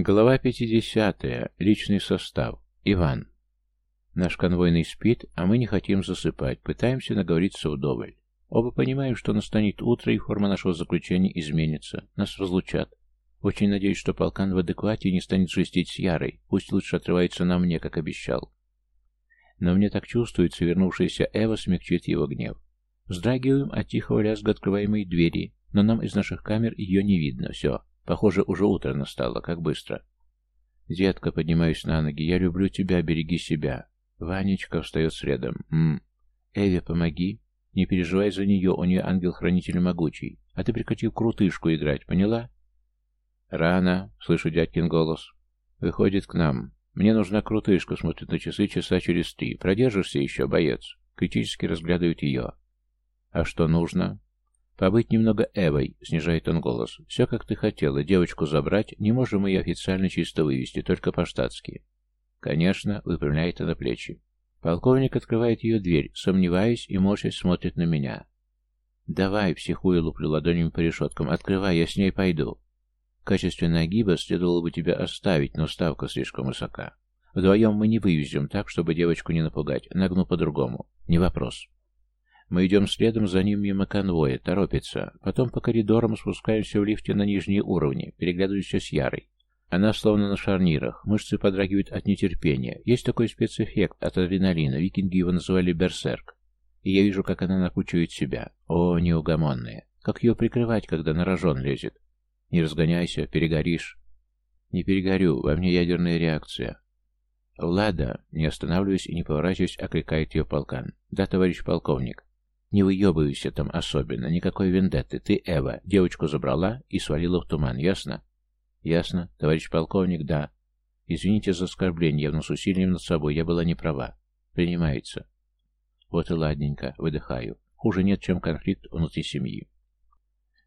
Глава 50. Личный состав. Иван. Наш конвойный спит, а мы не хотим засыпать, пытаемся наговориться вдоволь. Оба понимаем, что настанет утро, и форма нашего заключения изменится. Нас разлучат. Очень надеюсь, что полкан в адеквате не станет жестить с Ярой. Пусть лучше отрывается на мне, как обещал. Но мне так чувствуется, вернувшаяся Эва смягчит его гнев. Вздрагиваем от тихого лязга открываемой двери, но нам из наших камер ее не видно. Все, похоже, уже утро настало, как быстро. Детка, поднимаюсь на ноги, я люблю тебя, береги себя. Ванечка встает следом. М Эве, помоги. Не переживай за нее, у нее ангел-хранитель могучий. А ты прекрати в крутышку играть, поняла? Рано, слышу дядькин голос. Выходит к нам. Мне нужна крутышка, смотрит на часы часа через три. Продержишься еще, боец? Критически разглядывает ее. А что нужно? Побыть немного Эвой, снижает он голос. Все, как ты хотела. Девочку забрать, не можем ее официально чисто вывести, только по-штатски. Конечно, выпрямляет она плечи. Полковник открывает ее дверь, сомневаясь и морщась смотрит на меня. «Давай», — психую, луплю ладонями по решеткам, — «открывай, я с ней пойду». В качестве нагиба следовало бы тебя оставить, но ставка слишком высока. Вдвоем мы не вывезем так, чтобы девочку не напугать. Нагну по-другому. Не вопрос. Мы идем следом за ним мимо конвоя, торопится. Потом по коридорам спускаемся в лифте на нижние уровни, переглядываемся с Ярой. Она словно на шарнирах, мышцы подрагивают от нетерпения. Есть такой спецэффект от адреналина, викинги его называли берсерк. И я вижу, как она накручивает себя. О, неугомонная. Как ее прикрывать, когда на рожон лезет? Не разгоняйся, перегоришь. Не перегорю, во мне ядерная реакция. Влада, не останавливаясь и не поворачиваясь, окликает ее полкан. Да, товарищ полковник. Не выебывайся там особенно, никакой вендетты. Ты, Эва, девочку забрала и свалила в туман, ясно? Ясно, товарищ полковник, да. Извините за оскорбление, я вносу усилием над собой, я была не права. Принимается. Вот и ладненько, выдыхаю. Хуже нет, чем конфликт внутри семьи.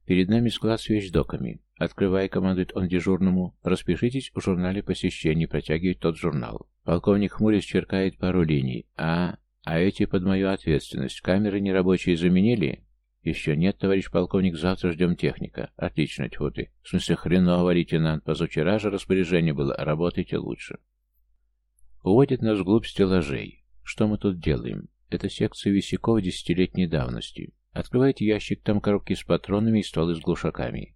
Перед нами склад с вещдоками. Открывая, командует он дежурному. Распишитесь в журнале посещений, протягивает тот журнал. Полковник хмурясь черкает пару линий. А, а эти под мою ответственность. Камеры нерабочие заменили? Еще нет, товарищ полковник, завтра ждем техника. Отлично, тьфу ты. В смысле, хреново, лейтенант. Позавчера же распоряжение было, работайте лучше. Уводит нас вглубь стеллажей. Что мы тут делаем? Это секция висяков десятилетней давности. Открывает ящик, там коробки с патронами и стволы с глушаками.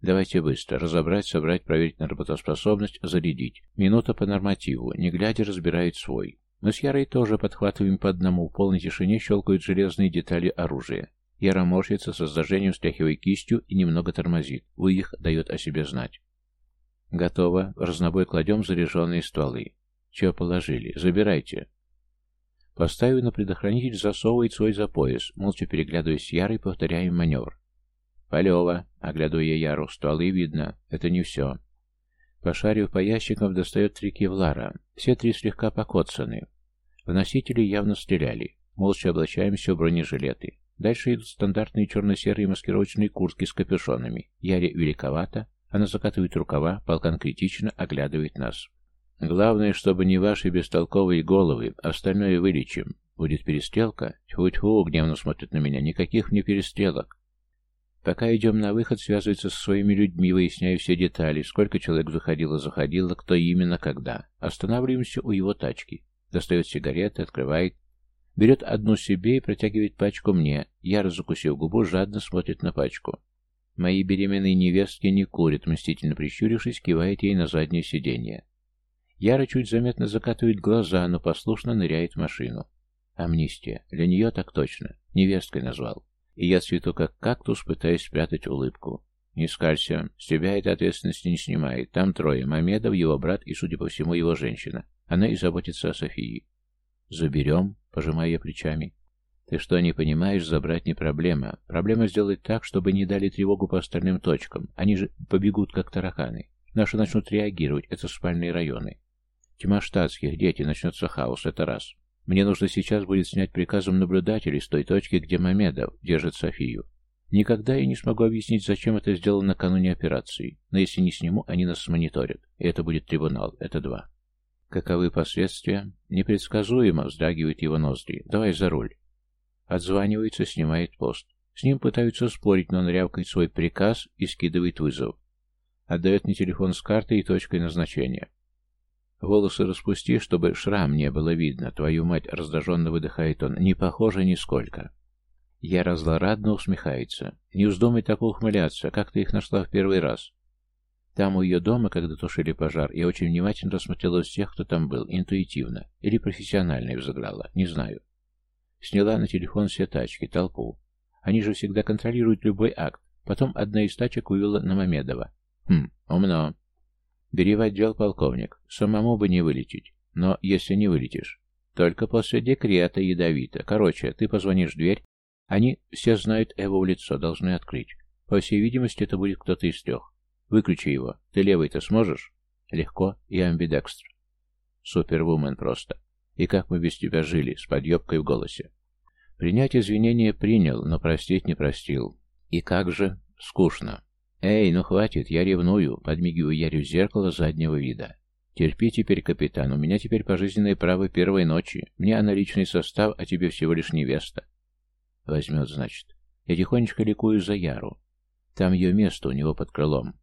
Давайте быстро. Разобрать, собрать, проверить на работоспособность, зарядить. Минута по нормативу. Не глядя, разбирает свой. Мы с Ярой тоже подхватываем по одному. В полной тишине щелкают железные детали оружия. Яра морщится, с раздражением стряхивая кистью и немного тормозит. Выих дает о себе знать. Готово. В разнобой кладем заряженные стволы. Чего положили? Забирайте. Поставив на предохранитель, засовывает свой за пояс, молча переглядываясь с Ярой, повторяем маневр. Полева, оглядывая Яру, стволы видно. Это не все. Пошарив по ящикам, достает три кевлара. Все три слегка покоцаны. В носители явно стреляли. Молча облачаемся в бронежилеты. Дальше идут стандартные черно-серые маскировочные куртки с капюшонами. Яре великовато, она закатывает рукава, полкан критично оглядывает нас. Главное, чтобы не ваши бестолковые головы, остальное вылечим. Будет перестрелка? Тьфу-тьфу, гневно смотрит на меня. Никаких мне перестрелок. Пока идем на выход, связывается со своими людьми, выясняя все детали, сколько человек заходило-заходило, кто именно, когда. Останавливаемся у его тачки. Достает сигареты, открывает, Берет одну себе и протягивает пачку мне. Я, закусив губу, жадно смотрит на пачку. Мои беременные невестки не курят, мстительно прищурившись, кивает ей на заднее сиденье. Яра чуть заметно закатывает глаза, но послушно ныряет в машину. Амнистия. Для нее так точно. Невесткой назвал. И я цвету как кактус, пытаясь спрятать улыбку. Не скалься. С тебя эта ответственность не снимает. Там трое. Мамедов, его брат и, судя по всему, его женщина. Она и заботится о Софии. Заберем. Пожимая я плечами. Ты что, не понимаешь, забрать не проблема. Проблема сделать так, чтобы не дали тревогу по остальным точкам. Они же побегут, как тараканы. Наши начнут реагировать, это спальные районы. Тьма штатских, дети, начнется хаос, это раз. Мне нужно сейчас будет снять приказом наблюдателей с той точки, где Мамедов держит Софию. Никогда я не смогу объяснить, зачем это сделано накануне операции. Но если не сниму, они нас смониторят. И это будет трибунал. Это два. Каковы последствия? Непредсказуемо вздрагивает его ноздри. Давай за руль. Отзванивается, снимает пост. С ним пытаются спорить, но он рявкает свой приказ и скидывает вызов. Отдает мне телефон с картой и точкой назначения. Волосы распусти, чтобы шрам не было видно. Твою мать, раздраженно выдыхает он. Не похоже нисколько. Яра злорадно усмехается. Не вздумай так ухмыляться. Как ты их нашла в первый раз? Там у ее дома, когда тушили пожар, я очень внимательно рассмотрела всех, кто там был, интуитивно. Или профессионально их заграла. Не знаю. Сняла на телефон все тачки, толпу. Они же всегда контролируют любой акт. Потом одна из тачек увела на Мамедова. Хм, умно. Бери в отдел, полковник. Самому бы не вылететь. Но если не вылетишь. Только после декрета ядовито. Короче, ты позвонишь в дверь. Они все знают Эву в лицо, должны открыть. По всей видимости, это будет кто-то из трех. Выключи его. Ты левый-то сможешь? Легко. Я амбидекстр. Супервумен просто. И как мы без тебя жили, с подъебкой в голосе. Принять извинения принял, но простить не простил. И как же? Скучно. Эй, ну хватит, я ревную, подмигиваю Ярю в зеркало заднего вида. Терпи теперь, капитан, у меня теперь пожизненное право первой ночи. Мне она состав, а тебе всего лишь невеста. Возьмет, значит. Я тихонечко ликую за Яру. Там ее место у него под крылом.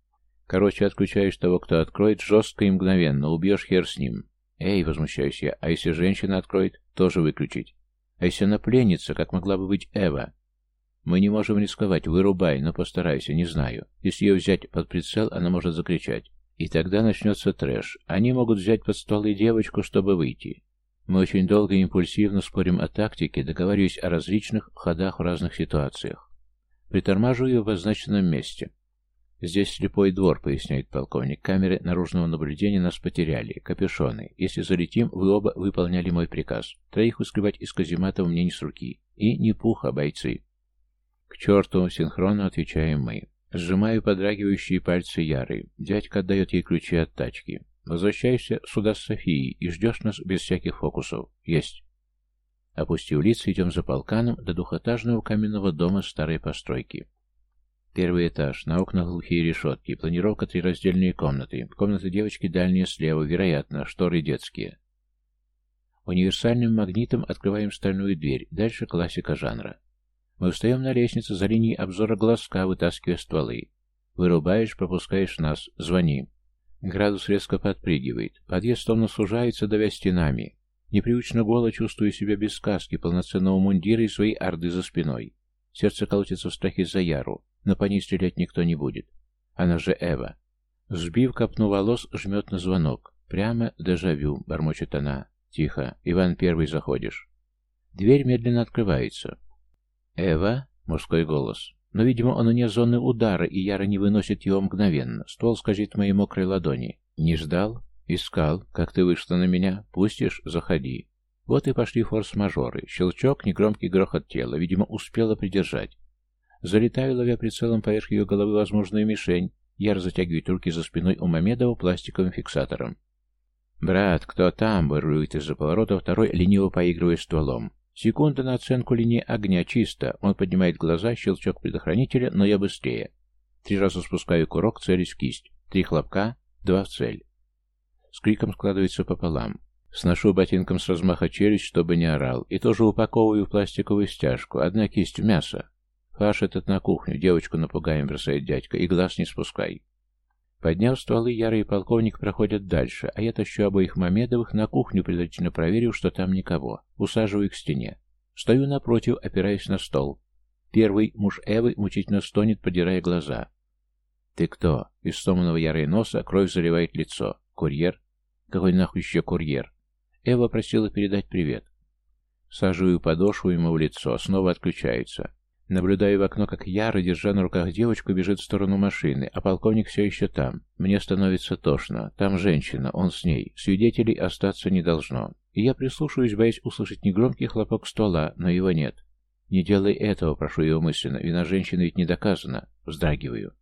Короче, отключаешь того, кто откроет, жестко и мгновенно, убьешь хер с ним. Эй, возмущаюсь я, а если женщина откроет, тоже выключить. А если она пленница, как могла бы быть Эва? Мы не можем рисковать, вырубай, но постарайся, не знаю. Если ее взять под прицел, она может закричать. И тогда начнется трэш. Они могут взять под стволы девочку, чтобы выйти. Мы очень долго и импульсивно спорим о тактике, договариваясь о различных ходах в разных ситуациях. Притормаживаю в обозначенном месте. «Здесь слепой двор», — поясняет полковник. «Камеры наружного наблюдения нас потеряли. Капюшоны. Если залетим, вы оба выполняли мой приказ. Троих выскребать из каземата мне не с руки. И не пуха, бойцы». «К черту!» — синхронно отвечаем мы. Сжимаю подрагивающие пальцы Яры. Дядька отдает ей ключи от тачки. «Возвращайся сюда с Софией и ждешь нас без всяких фокусов. Есть». Опустив лица, идем за полканом до двухэтажного каменного дома старой постройки. Первый этаж, на окнах глухие решетки, планировка три раздельные комнаты. Комната девочки дальняя слева, вероятно, шторы детские. Универсальным магнитом открываем стальную дверь, дальше классика жанра. Мы встаем на лестнице за линией обзора глазка, вытаскивая стволы. Вырубаешь, пропускаешь нас, звони. Градус резко подпрыгивает. Подъезд словно сужается, давя стенами. Непривычно голо чувствую себя без сказки, полноценного мундира и своей орды за спиной. Сердце колотится в страхе за Яру но по ней стрелять никто не будет. Она же Эва. Сбив копну волос, жмет на звонок. Прямо дежавю, бормочет она. Тихо. Иван первый заходишь. Дверь медленно открывается. «Эва?» — мужской голос. Но, видимо, он вне зоны удара, и Яра не выносит его мгновенно. Ствол скользит в моей мокрой ладони. «Не ждал? Искал. Как ты вышла на меня? Пустишь? Заходи». Вот и пошли форс-мажоры. Щелчок, негромкий грохот тела. Видимо, успела придержать. Залетаю, ловя прицелом поверх ее головы возможную мишень. Яр затягивает руки за спиной у Мамедова пластиковым фиксатором. «Брат, кто там?» — вырует из-за поворота второй, лениво поигрывая стволом. Секунда на оценку линии огня, чисто. Он поднимает глаза, щелчок предохранителя, но я быстрее. Три раза спускаю курок, целюсь в кисть. Три хлопка, два в цель. С криком складывается пополам. Сношу ботинком с размаха челюсть, чтобы не орал, и тоже упаковываю в пластиковую стяжку. Одна кисть в мясо, «Паш, этот на кухню, девочку напугаем», — бросает дядька, — «и глаз не спускай». Подняв стволы, Яра и полковник проходят дальше, а я тащу обоих Мамедовых на кухню, предварительно проверив, что там никого. Усаживаю к стене. Стою напротив, опираясь на стол. Первый, муж Эвы, мучительно стонет, подирая глаза. «Ты кто?» Из сломанного ярой носа кровь заливает лицо. «Курьер?» «Какой нахуй еще курьер?» Эва просила передать привет. Саживаю подошву ему в лицо, снова отключается. Наблюдаю в окно, как Яра, держа на руках девочку, бежит в сторону машины, а полковник все еще там. Мне становится тошно. Там женщина, он с ней. Свидетелей остаться не должно. И я прислушиваюсь, боясь услышать негромкий хлопок ствола, но его нет. Не делай этого, прошу его мысленно. Вина женщины ведь не доказана. Вздрагиваю.